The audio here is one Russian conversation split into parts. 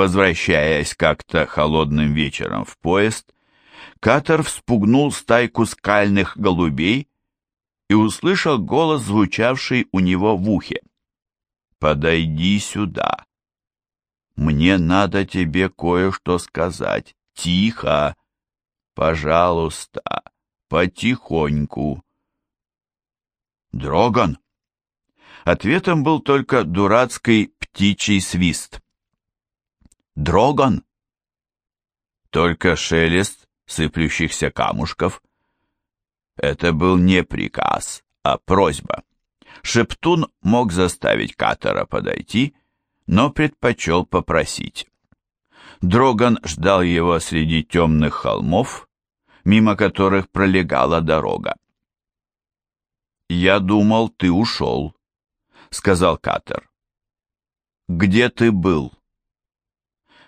Возвращаясь как-то холодным вечером в поезд, Катер вспугнул стайку скальных голубей и услышал голос, звучавший у него в ухе. «Подойди сюда. Мне надо тебе кое-что сказать. Тихо. Пожалуйста, потихоньку». «Дроган!» Ответом был только дурацкий птичий свист. «Дроган!» Только шелест сыплющихся камушков. Это был не приказ, а просьба. Шептун мог заставить Катера подойти, но предпочел попросить. Дроган ждал его среди темных холмов, мимо которых пролегала дорога. «Я думал, ты ушел», — сказал Катер. «Где ты был?»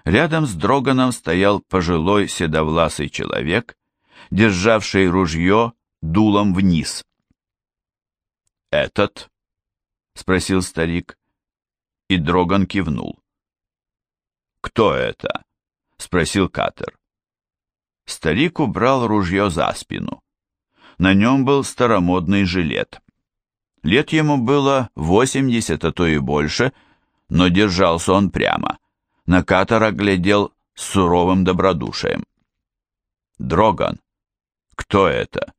Рядом с Дроганом стоял пожилой седовласый человек, державший ружье дулом вниз. «Этот?» — спросил старик, и Дроган кивнул. «Кто это?» — спросил Катер. Старик убрал ружье за спину. На нем был старомодный жилет. Лет ему было восемьдесят, а то и больше, но держался он прямо на Катара глядел с суровым добродушием. «Дроган, кто это?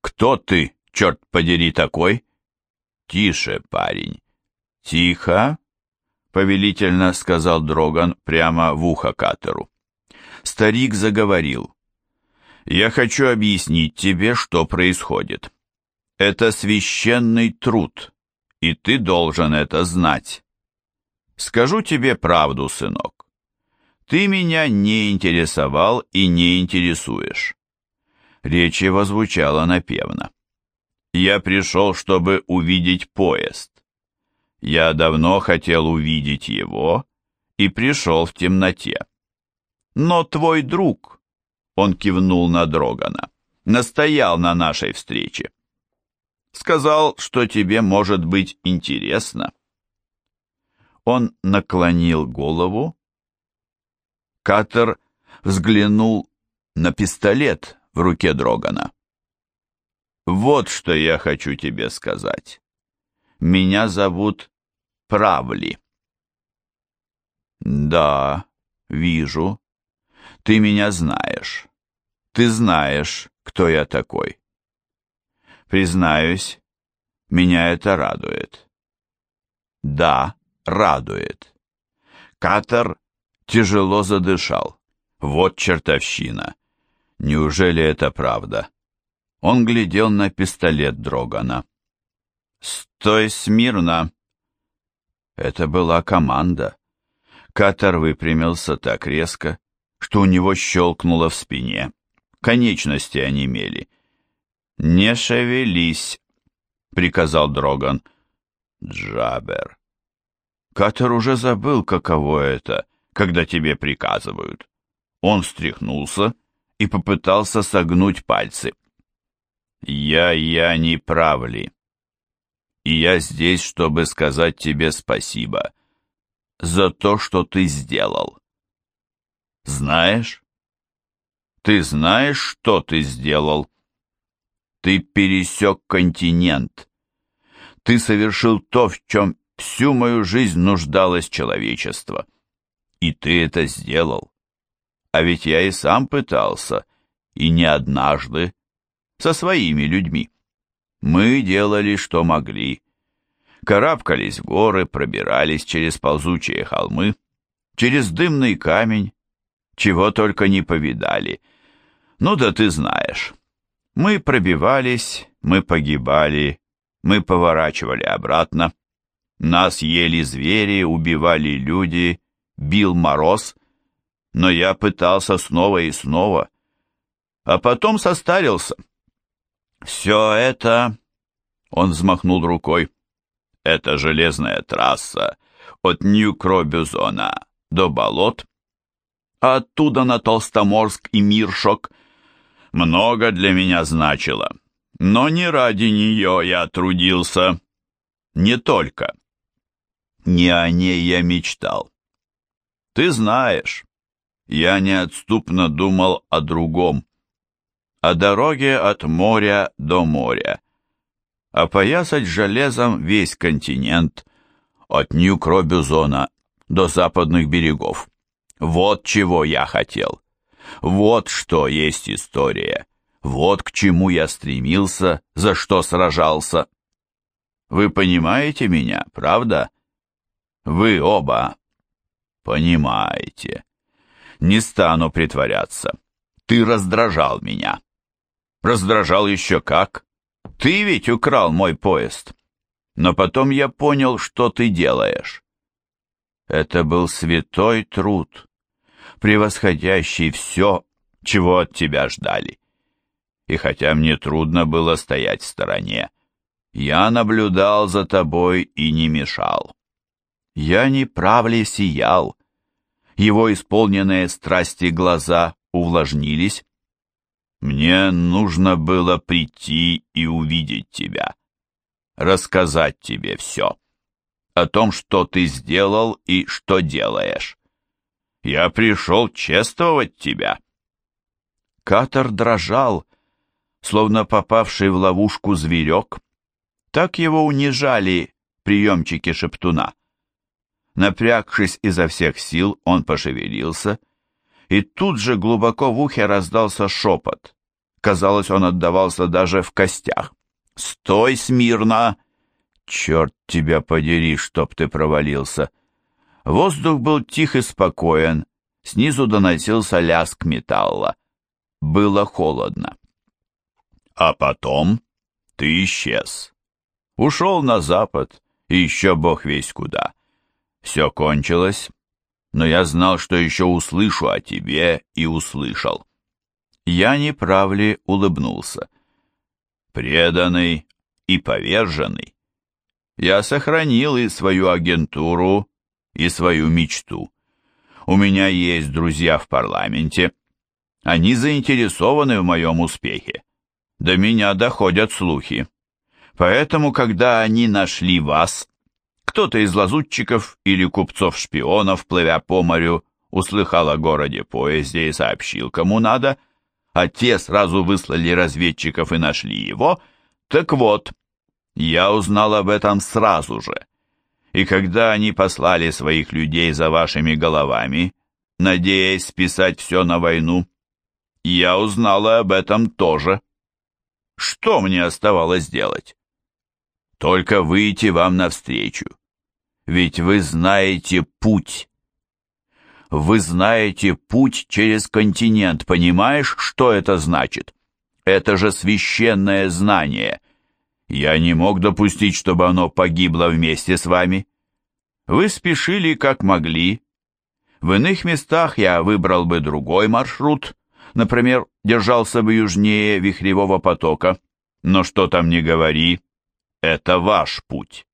Кто ты, черт подери, такой?» «Тише, парень, тихо!» — повелительно сказал Дроган прямо в ухо Катеру. Старик заговорил. «Я хочу объяснить тебе, что происходит. Это священный труд, и ты должен это знать. Скажу тебе правду, сынок. Ты меня не интересовал и не интересуешь. Речь его звучала напевно. Я пришел, чтобы увидеть поезд. Я давно хотел увидеть его и пришел в темноте. Но твой друг, он кивнул на Дрогана, настоял на нашей встрече. Сказал, что тебе может быть интересно. Он наклонил голову. Катер взглянул на пистолет в руке Дрогана. «Вот что я хочу тебе сказать. Меня зовут Правли». «Да, вижу. Ты меня знаешь. Ты знаешь, кто я такой. Признаюсь, меня это радует. Да, радует. Катер тяжело задышал. Вот чертовщина. Неужели это правда? Он глядел на пистолет Дрогана. «Стой смирно!» Это была команда. Катер выпрямился так резко, что у него щелкнуло в спине. Конечности онемели. «Не шевелись!» — приказал Дроган. «Джабер!» Катер уже забыл, каково это, когда тебе приказывают. Он встряхнулся и попытался согнуть пальцы. «Я-я не прав ли? И я здесь, чтобы сказать тебе спасибо за то, что ты сделал. Знаешь? Ты знаешь, что ты сделал? Ты пересек континент. Ты совершил то, в чем Всю мою жизнь нуждалось человечество. И ты это сделал. А ведь я и сам пытался, и не однажды, со своими людьми. Мы делали, что могли. Карабкались в горы, пробирались через ползучие холмы, через дымный камень, чего только не повидали. Ну да ты знаешь. Мы пробивались, мы погибали, мы поворачивали обратно. Нас ели звери, убивали люди, бил мороз, но я пытался снова и снова, а потом состарился. Все это, он взмахнул рукой, это железная трасса от Нью-Кробюзона до болот, а оттуда на Толстоморск и Миршок. Много для меня значило, но не ради нее я трудился, не только. Не о ней я мечтал. Ты знаешь, я неотступно думал о другом, о дороге от моря до моря, опоясать железом весь континент, от Нью-Кробюзона до западных берегов. Вот чего я хотел. Вот что есть история. Вот к чему я стремился, за что сражался. Вы понимаете меня, правда? Вы оба понимаете. Не стану притворяться. Ты раздражал меня. Раздражал еще как. Ты ведь украл мой поезд. Но потом я понял, что ты делаешь. Это был святой труд, превосходящий все, чего от тебя ждали. И хотя мне трудно было стоять в стороне, я наблюдал за тобой и не мешал. Я не правле сиял. Его исполненные страсти глаза увлажнились. Мне нужно было прийти и увидеть тебя, рассказать тебе все, о том, что ты сделал и что делаешь. Я пришел чествовать тебя. Катер дрожал, словно попавший в ловушку зверек. Так его унижали приемчики шептуна. Напрягшись изо всех сил, он пошевелился, и тут же глубоко в ухе раздался шепот. Казалось, он отдавался даже в костях. «Стой смирно!» «Черт тебя подери, чтоб ты провалился!» Воздух был тих и спокоен, снизу доносился лязг металла. Было холодно. А потом ты исчез. Ушел на запад, и еще бог весь куда. Все кончилось, но я знал, что еще услышу о тебе, и услышал. Я не улыбнулся. Преданный и поверженный. Я сохранил и свою агентуру, и свою мечту. У меня есть друзья в парламенте. Они заинтересованы в моем успехе. До меня доходят слухи. Поэтому, когда они нашли вас, кто-то из лазутчиков или купцов-шпионов, плывя по морю, услыхал о городе-поезде и сообщил, кому надо, а те сразу выслали разведчиков и нашли его, так вот, я узнал об этом сразу же и когда они послали своих людей за вашими головами, надеясь списать все на войну, я узнала об этом тоже. Что мне оставалось делать? Только выйти вам навстречу. Ведь вы знаете путь. Вы знаете путь через континент, понимаешь, что это значит? Это же священное знание. Я не мог допустить, чтобы оно погибло вместе с вами. Вы спешили как могли. В иных местах я выбрал бы другой маршрут, например, держался бы южнее вихревого потока. Но что там не говори, это ваш путь.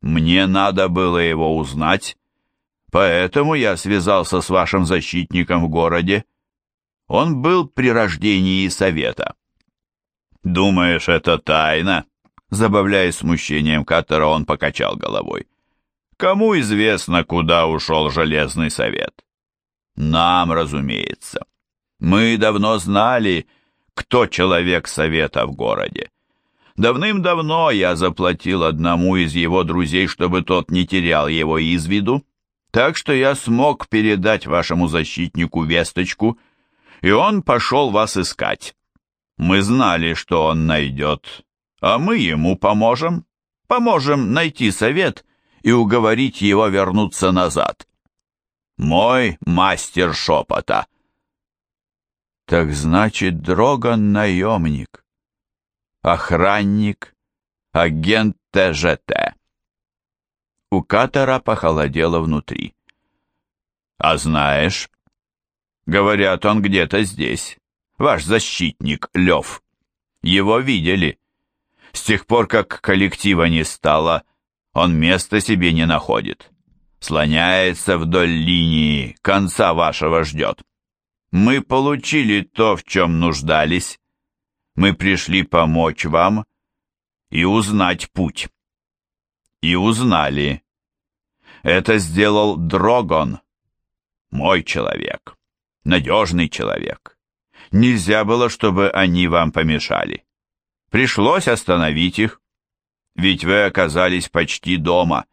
Мне надо было его узнать, поэтому я связался с вашим защитником в городе. Он был при рождении совета. Думаешь, это тайна? Забавляясь смущением Каттера, он покачал головой. Кому известно, куда ушел Железный Совет? Нам, разумеется. Мы давно знали, кто человек Совета в городе. Давным-давно я заплатил одному из его друзей, чтобы тот не терял его из виду, так что я смог передать вашему защитнику весточку, и он пошел вас искать. Мы знали, что он найдет, а мы ему поможем. Поможем найти совет и уговорить его вернуться назад. Мой мастер шепота. Так значит, Дроган наемник, охранник, агент ТЖТ. У Катера похолодело внутри. А знаешь, говорят, он где-то здесь, ваш защитник Лев. Его видели. С тех пор, как коллектива не стало, он места себе не находит. Слоняется вдоль линии, конца вашего ждет. Мы получили то, в чем нуждались. Мы пришли помочь вам и узнать путь. И узнали. Это сделал Дрогон. Мой человек. Надежный человек. Нельзя было, чтобы они вам помешали. Пришлось остановить их. Ведь вы оказались почти дома.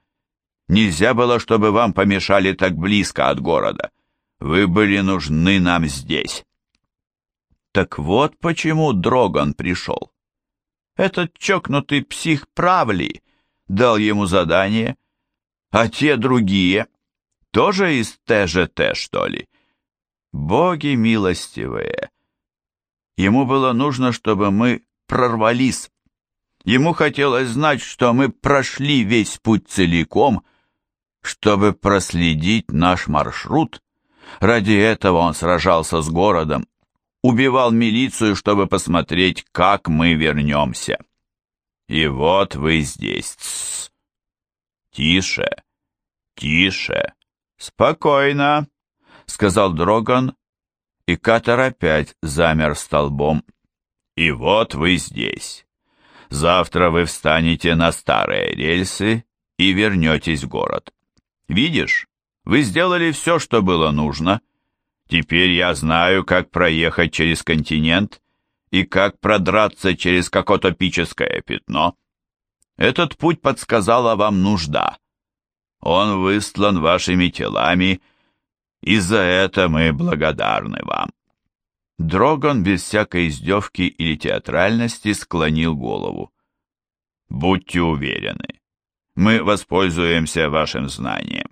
Нельзя было, чтобы вам помешали так близко от города. Вы были нужны нам здесь. Так вот почему Дроган пришел. Этот чокнутый псих Правли дал ему задание, а те другие тоже из ТЖТ, что ли? Боги милостивые. Ему было нужно, чтобы мы прорвались. Ему хотелось знать, что мы прошли весь путь целиком, чтобы проследить наш маршрут. Ради этого он сражался с городом, убивал милицию, чтобы посмотреть, как мы вернемся. И вот вы здесь. Тс. Тише, тише, спокойно, сказал Дроган, и Катер опять замер столбом. И вот вы здесь. Завтра вы встанете на старые рельсы и вернетесь в город. Видишь, вы сделали все, что было нужно. Теперь я знаю, как проехать через континент и как продраться через какотопическое пятно. Этот путь подсказала вам нужда. Он выстлан вашими телами, и за это мы благодарны вам. Дроган без всякой издевки или театральности склонил голову. «Будьте уверены, мы воспользуемся вашим знанием.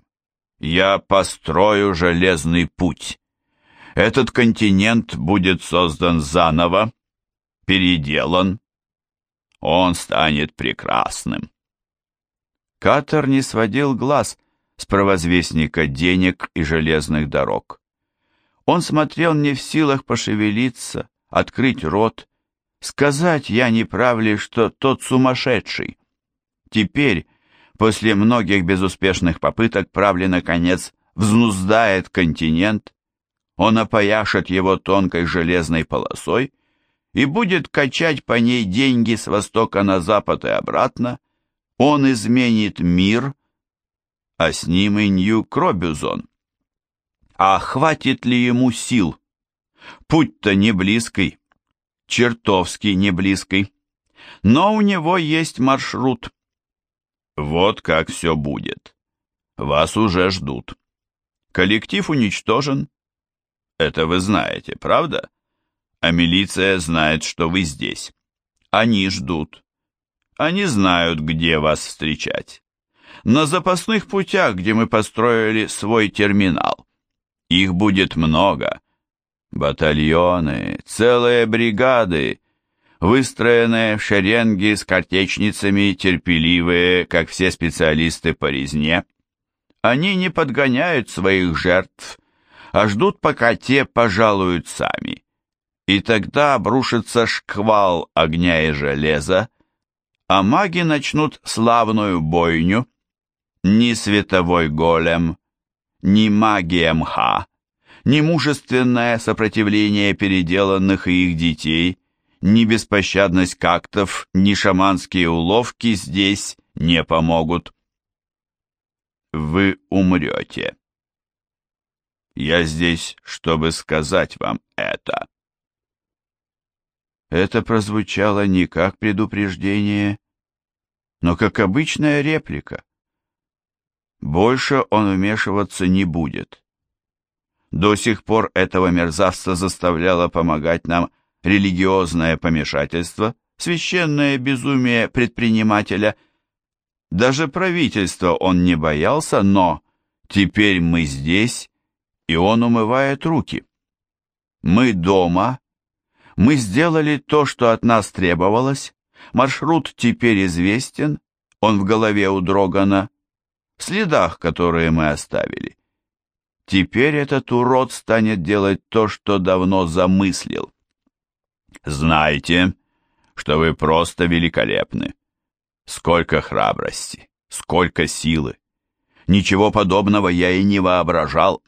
Я построю железный путь. Этот континент будет создан заново, переделан. Он станет прекрасным». Катер не сводил глаз с провозвестника денег и железных дорог. Он смотрел не в силах пошевелиться, открыть рот, сказать я не прав ли, что тот сумасшедший. Теперь, после многих безуспешных попыток, Правли, наконец, взнуздает континент, он опояшет его тонкой железной полосой и будет качать по ней деньги с востока на запад и обратно, он изменит мир, а с ним и Нью-Кробюзон. А хватит ли ему сил? Путь-то не близкий, чертовски не близкий. Но у него есть маршрут. Вот как все будет. Вас уже ждут. Коллектив уничтожен. Это вы знаете, правда? А милиция знает, что вы здесь. Они ждут. Они знают, где вас встречать. На запасных путях, где мы построили свой терминал. Их будет много. Батальоны, целые бригады, выстроенные в шеренги с картечницами, терпеливые, как все специалисты по резне. Они не подгоняют своих жертв, а ждут, пока те пожалуют сами. И тогда обрушится шквал огня и железа, а маги начнут славную бойню. Ни световой голем, ни магия мха, ни мужественное сопротивление переделанных и их детей, ни беспощадность кактов, ни шаманские уловки здесь не помогут. Вы умрете. Я здесь, чтобы сказать вам это. Это прозвучало не как предупреждение, но как обычная реплика. Больше он вмешиваться не будет. До сих пор этого мерзавца заставляло помогать нам религиозное помешательство, священное безумие предпринимателя. Даже правительства он не боялся, но теперь мы здесь, и он умывает руки. Мы дома, мы сделали то, что от нас требовалось, маршрут теперь известен, он в голове у Дрогана, в следах, которые мы оставили. Теперь этот урод станет делать то, что давно замыслил. Знайте, что вы просто великолепны. Сколько храбрости, сколько силы. Ничего подобного я и не воображал.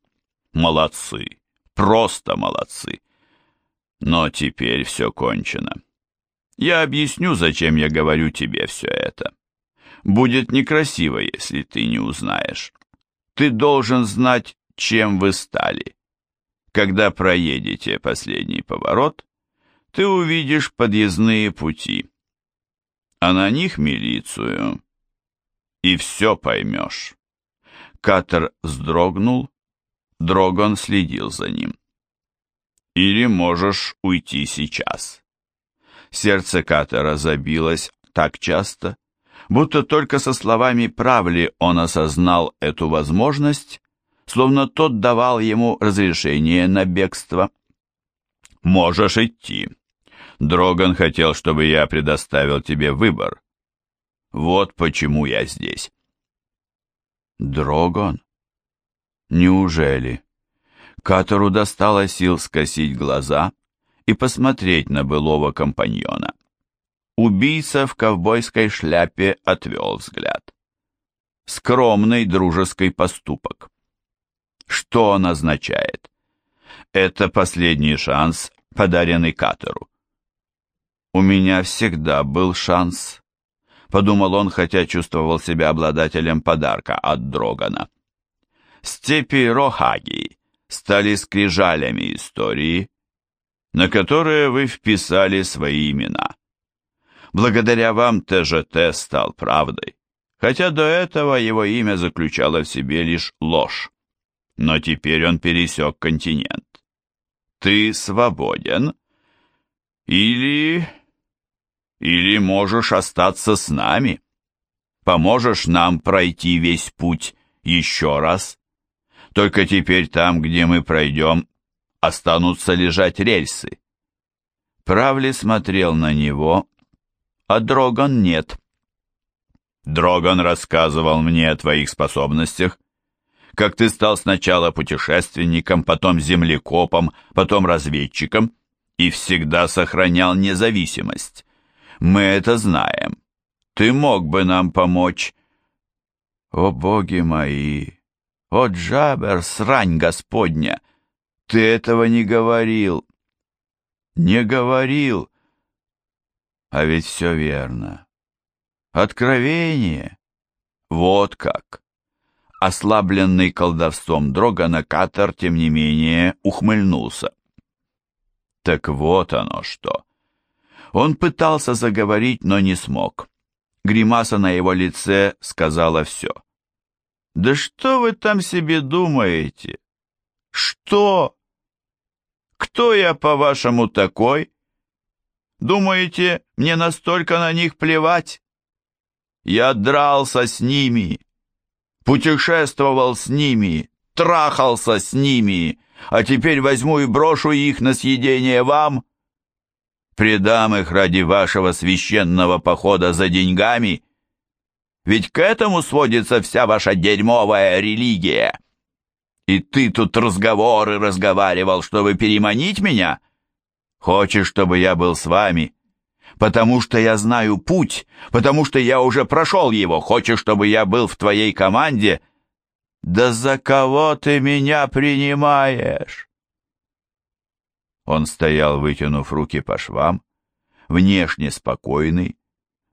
Молодцы, просто молодцы. Но теперь все кончено. Я объясню, зачем я говорю тебе все это. Будет некрасиво, если ты не узнаешь. Ты должен знать чем вы стали. Когда проедете последний поворот, ты увидишь подъездные пути, а на них милицию, и все поймешь. Катер вздрогнул, Дрогон следил за ним. Или можешь уйти сейчас. Сердце Катера забилось так часто, будто только со словами «правли» он осознал эту возможность, словно тот давал ему разрешение на бегство. «Можешь идти. Дроган хотел, чтобы я предоставил тебе выбор. Вот почему я здесь». «Дроган? Неужели?» Катору достало сил скосить глаза и посмотреть на былого компаньона. Убийца в ковбойской шляпе отвел взгляд. Скромный дружеский поступок. Что он означает? Это последний шанс, подаренный Катеру. «У меня всегда был шанс», — подумал он, хотя чувствовал себя обладателем подарка от Дрогана. Степи Рохаги стали скрижалями истории, на которые вы вписали свои имена. Благодаря вам ТЖТ стал правдой, хотя до этого его имя заключало в себе лишь ложь. Но теперь он пересек континент. Ты свободен или... или можешь остаться с нами. Поможешь нам пройти весь путь еще раз. Только теперь там, где мы пройдем, останутся лежать рельсы. Правли смотрел на него, а Дроган нет. Дроган рассказывал мне о твоих способностях, как ты стал сначала путешественником, потом землекопом, потом разведчиком и всегда сохранял независимость. Мы это знаем. Ты мог бы нам помочь. О, боги мои! О, Джабер, срань господня! Ты этого не говорил. Не говорил. А ведь все верно. Откровение. Вот как. Ослабленный колдовством Дрогана Катер, тем не менее, ухмыльнулся. Так вот оно что. Он пытался заговорить, но не смог. Гримаса на его лице сказала все. Да что вы там себе думаете? Что? Кто я, по-вашему, такой? Думаете, мне настолько на них плевать? Я дрался с ними, путешествовал с ними, трахался с ними, а теперь возьму и брошу их на съедение вам? Предам их ради вашего священного похода за деньгами? Ведь к этому сводится вся ваша дерьмовая религия. И ты тут разговоры разговаривал, чтобы переманить меня? Хочешь, чтобы я был с вами? Потому что я знаю путь, потому что я уже прошел его. Хочешь, чтобы я был в твоей команде? Да за кого ты меня принимаешь? Он стоял, вытянув руки по швам, внешне спокойный,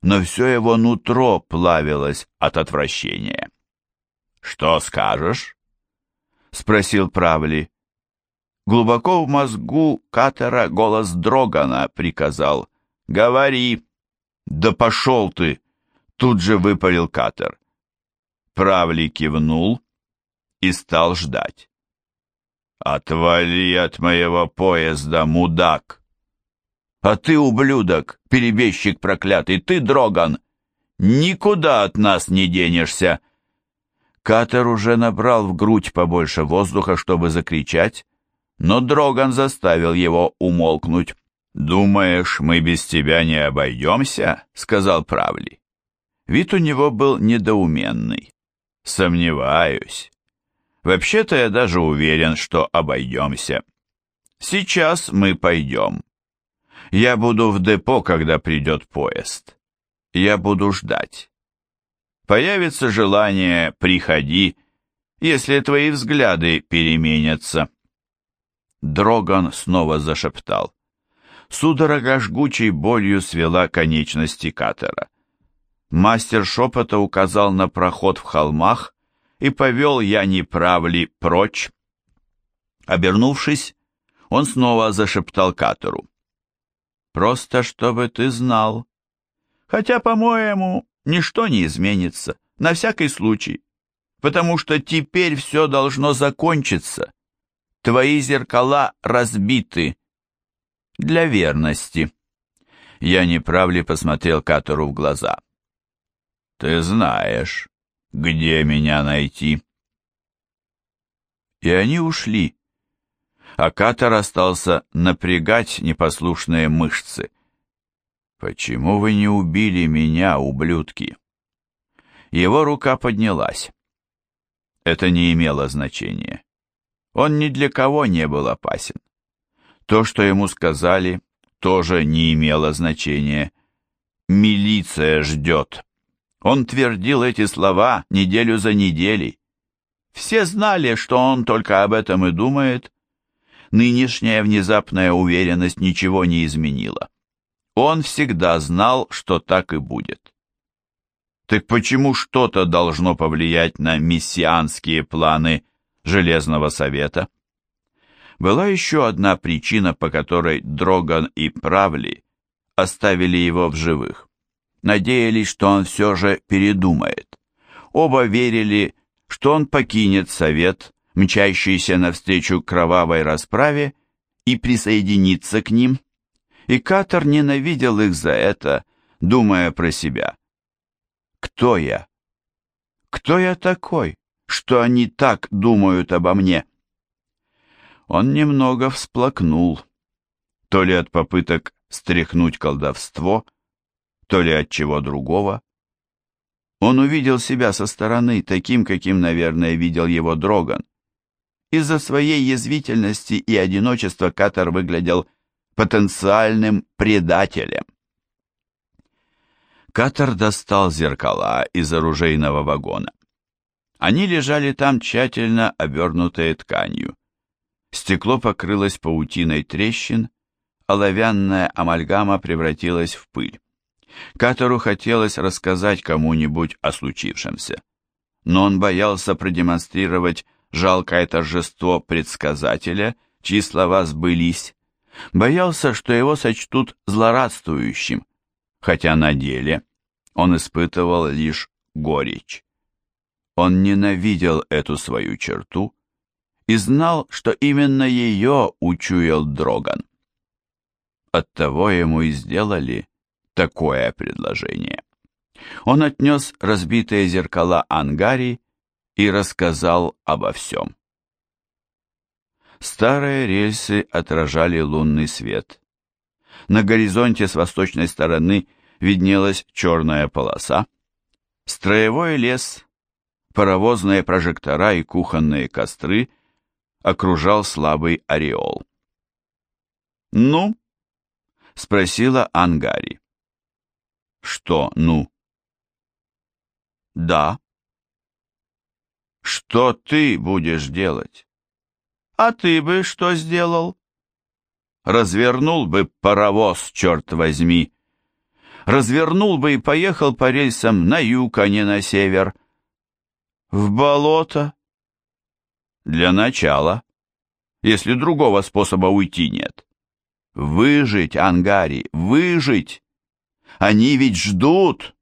но все его нутро плавилось от отвращения. «Что скажешь?» — спросил Правли. Глубоко в мозгу Катера голос Дрогана приказал. «Говори!» «Да пошел ты!» — тут же выпалил Катер. Правли кивнул и стал ждать. «Отвали от моего поезда, мудак!» А ты, ублюдок, перебежчик проклятый, ты, Дроган, никуда от нас не денешься!» Катер уже набрал в грудь побольше воздуха, чтобы закричать, но Дроган заставил его умолкнуть. «Думаешь, мы без тебя не обойдемся?» — сказал Правли. Вид у него был недоуменный. «Сомневаюсь. Вообще-то я даже уверен, что обойдемся. Сейчас мы пойдем. Я буду в депо, когда придет поезд. Я буду ждать. Появится желание, приходи, если твои взгляды переменятся. Дроган снова зашептал. Судорога жгучей болью свела конечности катера. Мастер шепота указал на проход в холмах и повел я не прав ли прочь, Обернувшись, он снова зашептал Катору. «Просто чтобы ты знал. Хотя, по-моему, ничто не изменится, на всякий случай, потому что теперь все должно закончиться. Твои зеркала разбиты. Для верности». Я не посмотрел Катору в глаза. «Ты знаешь, где меня найти?» И они ушли а Катар остался напрягать непослушные мышцы. «Почему вы не убили меня, ублюдки?» Его рука поднялась. Это не имело значения. Он ни для кого не был опасен. То, что ему сказали, тоже не имело значения. «Милиция ждет». Он твердил эти слова неделю за неделей. Все знали, что он только об этом и думает, Нынешняя внезапная уверенность ничего не изменила. Он всегда знал, что так и будет. Так почему что-то должно повлиять на мессианские планы Железного Совета? Была еще одна причина, по которой Дроган и Правли оставили его в живых. Надеялись, что он все же передумает. Оба верили, что он покинет Совет, мчащийся навстречу кровавой расправе, и присоединиться к ним, и Катер ненавидел их за это, думая про себя. «Кто я? Кто я такой, что они так думают обо мне?» Он немного всплакнул, то ли от попыток стряхнуть колдовство, то ли от чего другого. Он увидел себя со стороны, таким, каким, наверное, видел его Дроган. Из-за своей язвительности и одиночества Катар выглядел потенциальным предателем. Катар достал зеркала из оружейного вагона. Они лежали там тщательно обернутые тканью. Стекло покрылось паутиной трещин, оловянная амальгама превратилась в пыль. Катору хотелось рассказать кому-нибудь о случившемся, но он боялся продемонстрировать жалкое торжество предсказателя, чьи слова сбылись, боялся, что его сочтут злорадствующим, хотя на деле он испытывал лишь горечь. Он ненавидел эту свою черту и знал, что именно ее учуял Дроган. Оттого ему и сделали такое предложение. Он отнес разбитые зеркала Ангари и рассказал обо всем. Старые рельсы отражали лунный свет. На горизонте с восточной стороны виднелась черная полоса. Строевой лес, паровозные прожектора и кухонные костры окружал слабый ореол. «Ну?» — спросила Ангари. «Что «ну»?» «Да», что ты будешь делать? А ты бы что сделал? Развернул бы паровоз, черт возьми. Развернул бы и поехал по рельсам на юг, а не на север. В болото? Для начала, если другого способа уйти нет. Выжить, Ангари, выжить. Они ведь ждут.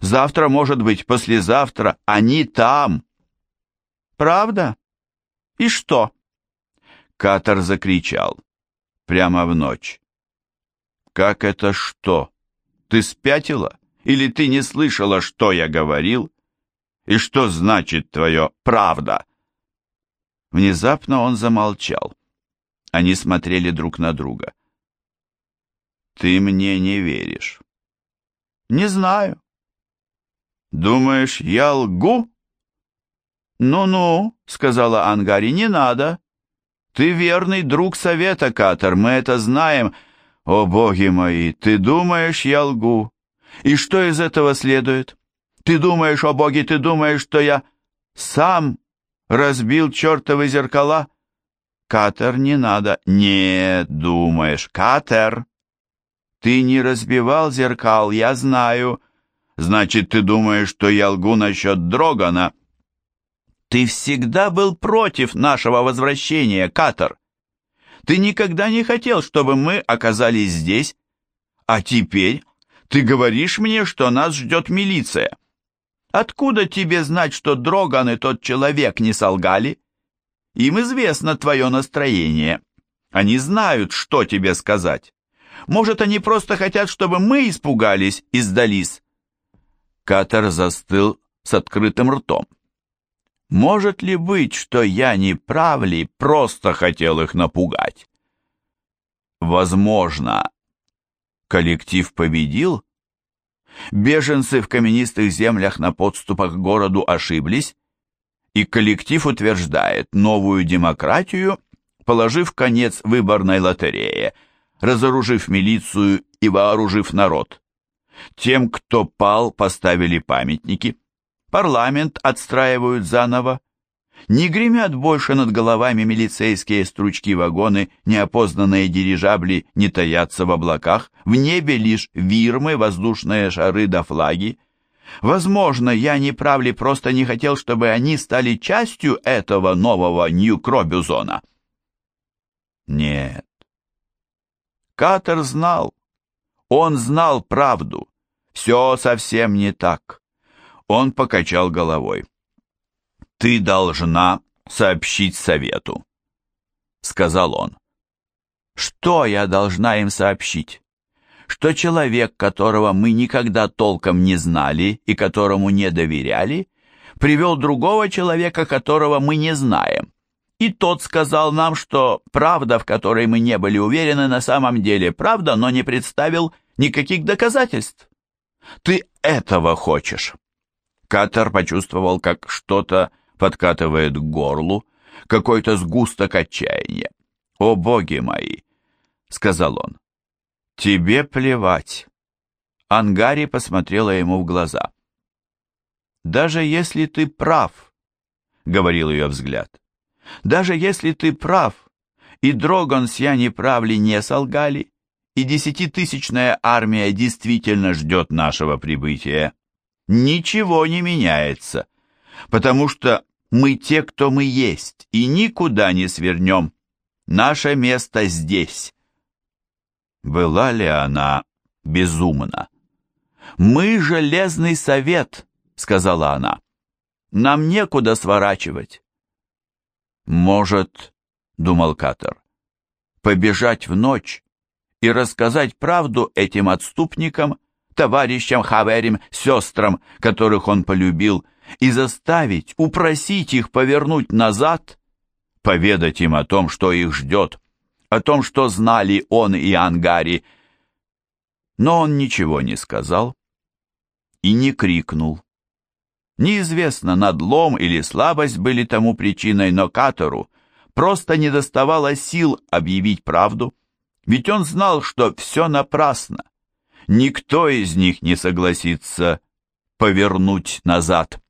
Завтра, может быть, послезавтра, они там. Правда? И что? Катар закричал. Прямо в ночь. Как это что? Ты спятила? Или ты не слышала, что я говорил? И что значит твое «правда»? Внезапно он замолчал. Они смотрели друг на друга. «Ты мне не веришь?» «Не знаю». «Думаешь, я лгу?» «Ну-ну», — сказала Ангари, — «не надо. Ты верный друг совета, Катар, мы это знаем. О, боги мои, ты думаешь, я лгу? И что из этого следует? Ты думаешь, о боги, ты думаешь, что я сам разбил чертовы зеркала?» «Катер, не надо». «Не думаешь, Катер, ты не разбивал зеркал, я знаю. Значит, ты думаешь, что я лгу насчет Дрогана?» Ты всегда был против нашего возвращения, Катер. Ты никогда не хотел, чтобы мы оказались здесь, а теперь ты говоришь мне, что нас ждет милиция. Откуда тебе знать, что Дроган и тот человек не солгали? Им известно твое настроение. Они знают, что тебе сказать. Может, они просто хотят, чтобы мы испугались и сдались?» Катер застыл с открытым ртом. «Может ли быть, что я не прав ли, просто хотел их напугать?» «Возможно. Коллектив победил?» Беженцы в каменистых землях на подступах к городу ошиблись, и коллектив утверждает новую демократию, положив конец выборной лотерее, разоружив милицию и вооружив народ. Тем, кто пал, поставили памятники, парламент отстраивают заново, не гремят больше над головами милицейские стручки-вагоны, неопознанные дирижабли не таятся в облаках, в небе лишь вирмы, воздушные шары да флаги. Возможно, я не прав ли просто не хотел, чтобы они стали частью этого нового Нью-Кробюзона? Нет. Катер знал. Он знал правду. Все совсем не так. Он покачал головой. «Ты должна сообщить совету», — сказал он. «Что я должна им сообщить? Что человек, которого мы никогда толком не знали и которому не доверяли, привел другого человека, которого мы не знаем. И тот сказал нам, что правда, в которой мы не были уверены, на самом деле правда, но не представил никаких доказательств. Ты этого хочешь?» Катер почувствовал, как что-то подкатывает к горлу, какой-то сгусток отчаяния. «О, боги мои!» — сказал он. «Тебе плевать!» Ангари посмотрела ему в глаза. «Даже если ты прав», — говорил ее взгляд, — «даже если ты прав, и Дрогон с Яни Правли не солгали, и десятитысячная армия действительно ждет нашего прибытия, ничего не меняется, потому что мы те, кто мы есть, и никуда не свернем. Наше место здесь. Была ли она безумна? «Мы железный совет», — сказала она. «Нам некуда сворачивать». «Может, — думал Катер, — побежать в ночь и рассказать правду этим отступникам, товарищам, хаверим, сестрам, которых он полюбил, и заставить, упросить их повернуть назад, поведать им о том, что их ждет, о том, что знали он и Ангари. Но он ничего не сказал и не крикнул. Неизвестно, надлом или слабость были тому причиной, но Катору просто не доставало сил объявить правду, ведь он знал, что все напрасно. Никто из них не согласится повернуть назад.